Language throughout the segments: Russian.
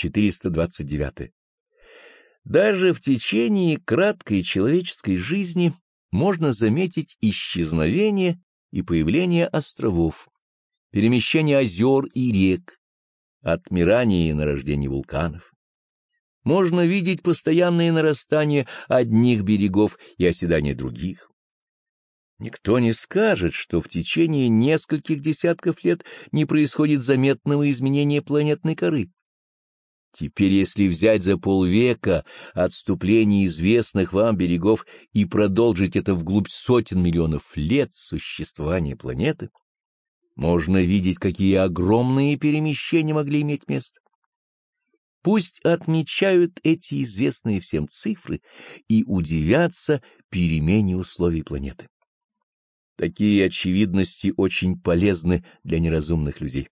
429. Даже в течение краткой человеческой жизни можно заметить исчезновение и появление островов, перемещение озер и рек, отмирание и нарождение вулканов. Можно видеть постоянное нарастание одних берегов и оседание других. Никто не скажет, что в течение нескольких десятков лет не происходит заметного изменения планетной коры. Теперь, если взять за полвека отступление известных вам берегов и продолжить это вглубь сотен миллионов лет существования планеты, можно видеть, какие огромные перемещения могли иметь место. Пусть отмечают эти известные всем цифры и удивятся перемене условий планеты. Такие очевидности очень полезны для неразумных людей.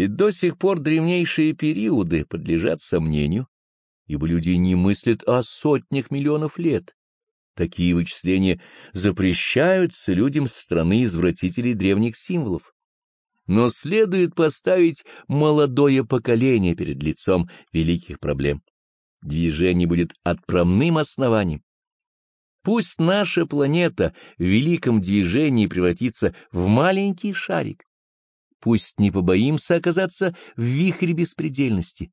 Ведь до сих пор древнейшие периоды подлежат сомнению, ибо люди не мыслят о сотнях миллионов лет. Такие вычисления запрещаются людям страны извратителей древних символов. Но следует поставить молодое поколение перед лицом великих проблем. Движение будет отправным основанием. Пусть наша планета в великом движении превратится в маленький шарик. Пусть не побоимся оказаться в вихре беспредельности.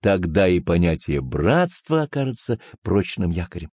Тогда и понятие братства окажется прочным якорем.